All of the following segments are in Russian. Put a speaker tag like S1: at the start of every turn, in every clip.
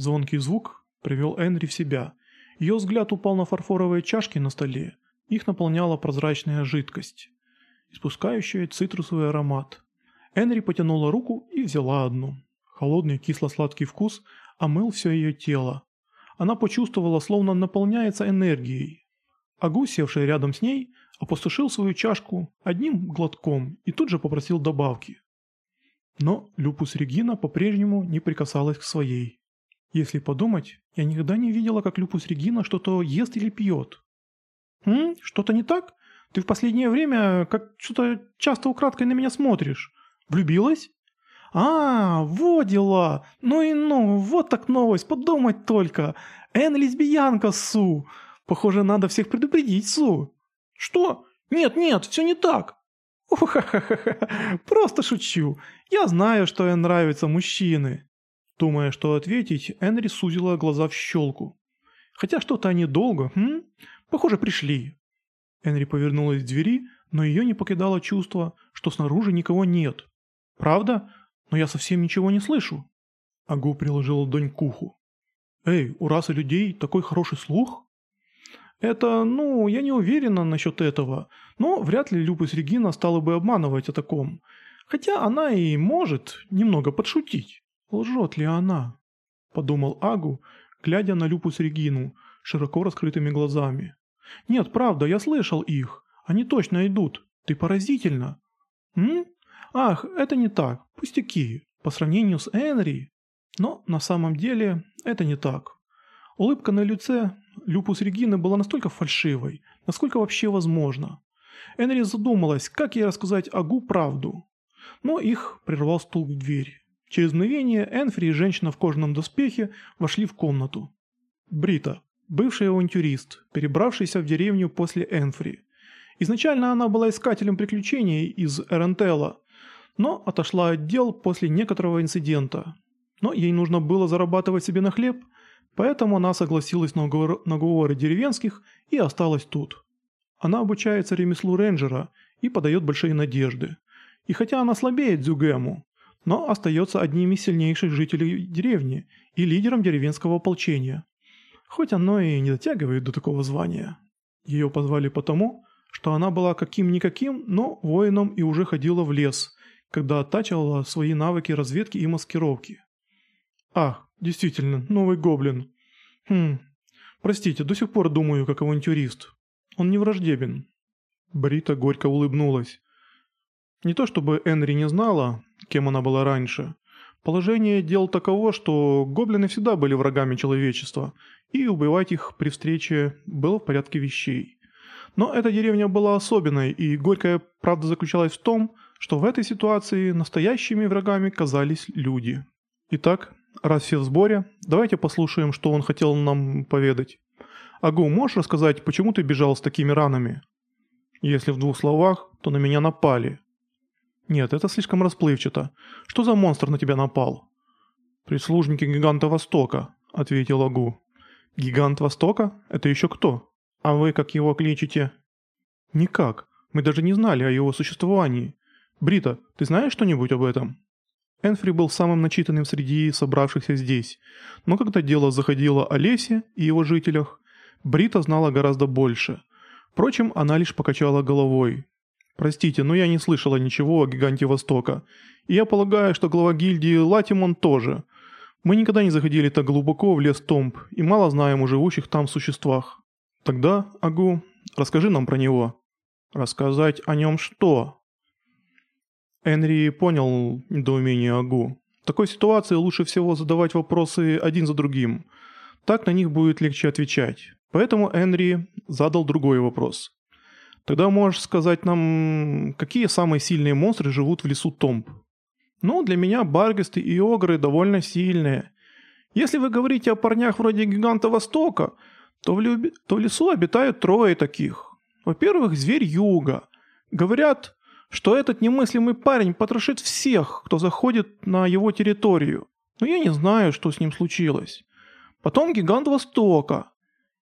S1: Звонкий звук привел Энри в себя. Ее взгляд упал на фарфоровые чашки на столе. Их наполняла прозрачная жидкость, испускающая цитрусовый аромат. Энри потянула руку и взяла одну. Холодный кисло-сладкий вкус омыл все ее тело. Она почувствовала, словно наполняется энергией. Агу, севший рядом с ней, опустошил свою чашку одним глотком и тут же попросил добавки. Но Люпус Регина по-прежнему не прикасалась к своей. Если подумать, я никогда не видела, как Люпус Регина что-то ест или пьет. «М? Что-то не так? Ты в последнее время как что-то часто украдкой на меня смотришь. Влюбилась?» «А, вот дела! Ну и ну, вот так новость, подумать только! Эн лесбиянка, Су! Похоже, надо всех предупредить, Су!» «Что? Нет, нет, все не так!» «Ухахахаха, просто шучу. Я знаю, что Эн нравятся мужчины». Думая, что ответить, Энри сузила глаза в щелку. «Хотя что-то они долго, хм? Похоже, пришли». Энри повернулась к двери, но ее не покидало чувство, что снаружи никого нет. «Правда? но я совсем ничего не слышу». Агу приложил ладонь к уху. «Эй, у расы людей такой хороший слух?» «Это, ну, я не уверена насчет этого, но вряд ли Люпус Регина стала бы обманывать о таком. Хотя она и может немного подшутить. Лжет ли она?» Подумал Агу, глядя на Люпус Регину широко раскрытыми глазами. «Нет, правда, я слышал их. Они точно идут. Ты поразительно». «М? Ах, это не так, пустяки, по сравнению с Энри. Но на самом деле это не так. Улыбка на лице Люпус Регины была настолько фальшивой, насколько вообще возможно. Энри задумалась, как ей рассказать Агу правду. Но их прервал стул в дверь. Через мгновение Энфри и женщина в кожаном доспехе вошли в комнату. Брита, бывший авантюрист, перебравшийся в деревню после Энфри. Изначально она была искателем приключений из Эрентела, но отошла от дел после некоторого инцидента. Но ей нужно было зарабатывать себе на хлеб, поэтому она согласилась на уговоры, на уговоры деревенских и осталась тут. Она обучается ремеслу рейнджера и подает большие надежды. И хотя она слабеет Дзюгему, но остается одним из сильнейших жителей деревни и лидером деревенского ополчения. Хоть оно и не дотягивает до такого звания. Ее позвали потому, что она была каким-никаким, но воином и уже ходила в лес, когда оттачивала свои навыки разведки и маскировки. Ах, действительно, новый гоблин. Хм, простите, до сих пор думаю, как авантюрист. Он не враждебен. Брита горько улыбнулась. Не то чтобы Энри не знала, кем она была раньше. Положение дел таково, что гоблины всегда были врагами человечества, и убивать их при встрече было в порядке вещей. Но эта деревня была особенной, и горькая правда заключалась в том, что в этой ситуации настоящими врагами казались люди. Итак, раз все в сборе, давайте послушаем, что он хотел нам поведать. Агу, можешь рассказать, почему ты бежал с такими ранами? Если в двух словах, то на меня напали. Нет, это слишком расплывчато. Что за монстр на тебя напал? Прислужники гиганта Востока, ответил Агу. Гигант Востока? Это еще кто? А вы как его кличете? Никак. Мы даже не знали о его существовании. «Брита, ты знаешь что-нибудь об этом?» Энфри был самым начитанным среди собравшихся здесь, но когда дело заходило о лесе и его жителях, Брита знала гораздо больше. Впрочем, она лишь покачала головой. «Простите, но я не слышала ничего о Гиганте Востока, и я полагаю, что глава гильдии Латимон тоже. Мы никогда не заходили так глубоко в лес Томб и мало знаем о живущих там существах. Тогда, Агу, расскажи нам про него». «Рассказать о нем что?» Энри понял недоумение Агу. В такой ситуации лучше всего задавать вопросы один за другим. Так на них будет легче отвечать. Поэтому Энри задал другой вопрос. Тогда можешь сказать нам, какие самые сильные монстры живут в лесу Томб? Ну, для меня Баргесты и Огры довольно сильные. Если вы говорите о парнях вроде Гиганта Востока, то в, люб... то в лесу обитают трое таких. Во-первых, зверь Юга. Говорят, что этот немыслимый парень потрошит всех, кто заходит на его территорию. Но я не знаю, что с ним случилось. Потом гигант Востока.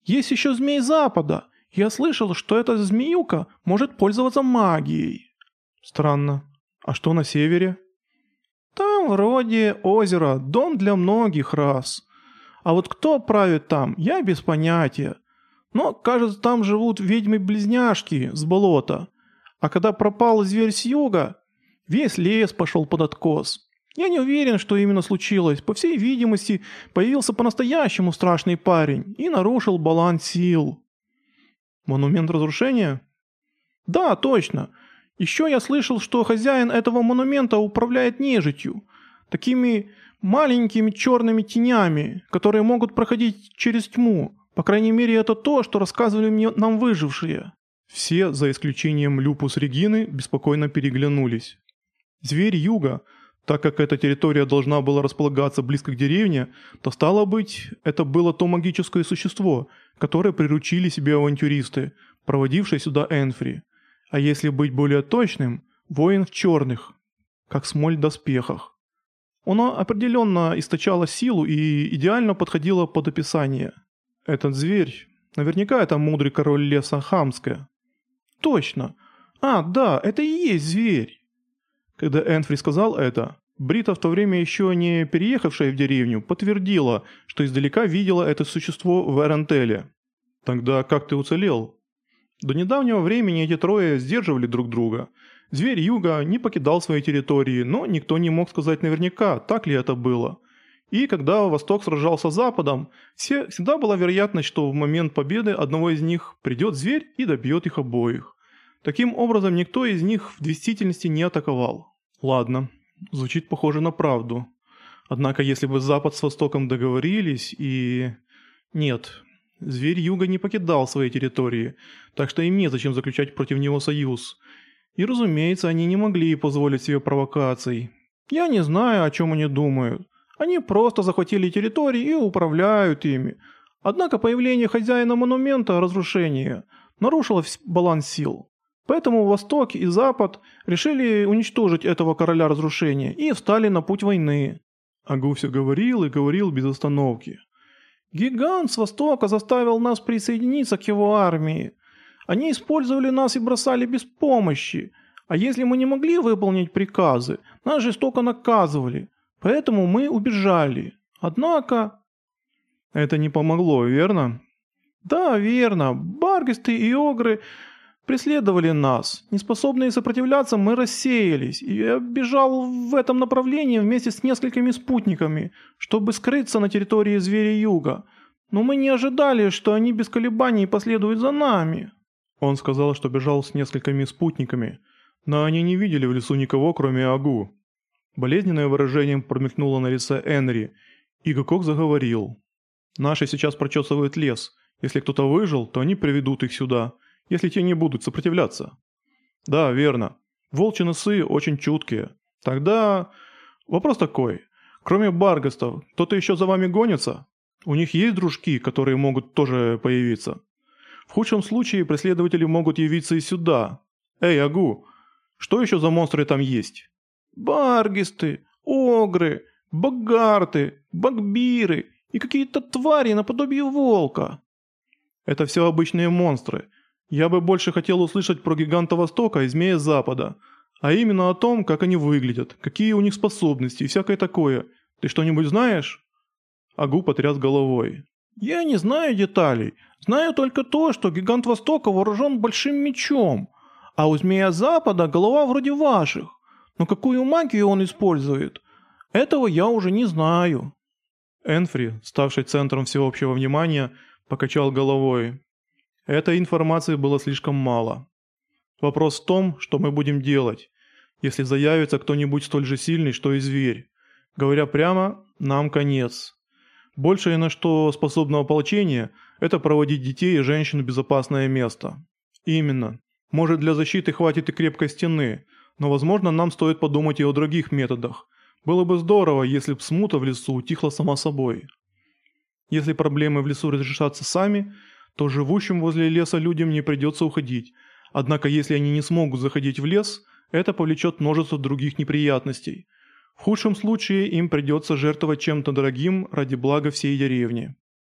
S1: Есть еще змей Запада. Я слышал, что эта змеюка может пользоваться магией. Странно. А что на севере? Там вроде озеро, дом для многих рас. А вот кто правит там, я без понятия. Но, кажется, там живут ведьмы-близняшки с болота. А когда пропал зверь с юга, весь лес пошел под откос. Я не уверен, что именно случилось. По всей видимости, появился по-настоящему страшный парень и нарушил баланс сил. Монумент разрушения? Да, точно. Еще я слышал, что хозяин этого монумента управляет нежитью. Такими маленькими черными тенями, которые могут проходить через тьму. По крайней мере, это то, что рассказывали мне нам выжившие». Все, за исключением Люпус Регины, беспокойно переглянулись. Зверь юга, так как эта территория должна была располагаться близко к деревне, то стало быть, это было то магическое существо, которое приручили себе авантюристы, проводившие сюда Энфри. А если быть более точным, воин в черных, как смоль доспехах. Оно определенно источало силу и идеально подходило под описание. Этот зверь, наверняка это мудрый король леса Хамская. Точно. А, да, это и есть зверь. Когда Энфри сказал это, Брита, в то время еще не переехавшая в деревню, подтвердила, что издалека видела это существо в Эрентеле. «Тогда как ты уцелел?» До недавнего времени эти трое сдерживали друг друга. Зверь Юга не покидал своей территории, но никто не мог сказать наверняка, так ли это было. И когда Восток сражался с Западом, все, всегда была вероятность, что в момент победы одного из них придет зверь и добьет их обоих. Таким образом, никто из них в действительности не атаковал. Ладно, звучит похоже на правду. Однако, если бы Запад с Востоком договорились и... Нет, Зверь Юга не покидал своей территории, так что им незачем заключать против него союз. И разумеется, они не могли позволить себе провокаций. Я не знаю, о чем они думают. Они просто захватили территории и управляют ими. Однако появление хозяина монумента разрушения нарушило баланс сил. Поэтому Восток и Запад решили уничтожить этого короля разрушения и встали на путь войны. Агу все говорил и говорил без остановки. Гигант с востока заставил нас присоединиться к его армии. Они использовали нас и бросали без помощи. А если мы не могли выполнить приказы, нас жестоко наказывали. Поэтому мы убежали. Однако... Это не помогло, верно? Да, верно. Баргисты и огры преследовали нас. Неспособные сопротивляться, мы рассеялись. И я бежал в этом направлении вместе с несколькими спутниками, чтобы скрыться на территории зверя юга. Но мы не ожидали, что они без колебаний последуют за нами. Он сказал, что бежал с несколькими спутниками, но они не видели в лесу никого, кроме Агу. Болезненное выражение промелькнуло на лице Энри, и Гакок заговорил. «Наши сейчас прочесывают лес. Если кто-то выжил, то они приведут их сюда если те не будут сопротивляться. Да, верно. Волчьи носы очень чуткие. Тогда вопрос такой. Кроме Баргастов, кто-то еще за вами гонится? У них есть дружки, которые могут тоже появиться? В худшем случае преследователи могут явиться и сюда. Эй, Агу, что еще за монстры там есть? Баргисты, огры, багарты, багбиры и какие-то твари наподобие волка. Это все обычные монстры, я бы больше хотел услышать про гиганта Востока и змея Запада, а именно о том, как они выглядят, какие у них способности и всякое такое. Ты что-нибудь знаешь?» Агу потряс головой. «Я не знаю деталей. Знаю только то, что гигант Востока вооружен большим мечом, а у змея Запада голова вроде ваших. Но какую магию он использует? Этого я уже не знаю». Энфри, ставший центром всеобщего внимания, покачал головой. Этой информации было слишком мало. Вопрос в том, что мы будем делать, если заявится кто-нибудь столь же сильный, что и зверь. Говоря прямо, нам конец. Большее на что способно ополчение – это проводить детей и женщин в безопасное место. Именно. Может для защиты хватит и крепкой стены, но возможно нам стоит подумать и о других методах. Было бы здорово, если б смута в лесу утихла сама собой. Если проблемы в лесу разрешатся сами – то живущим возле леса людям не придется уходить. Однако если они не смогут заходить в лес, это повлечет множество других неприятностей. В худшем случае им придется жертвовать чем-то дорогим ради блага всей деревни.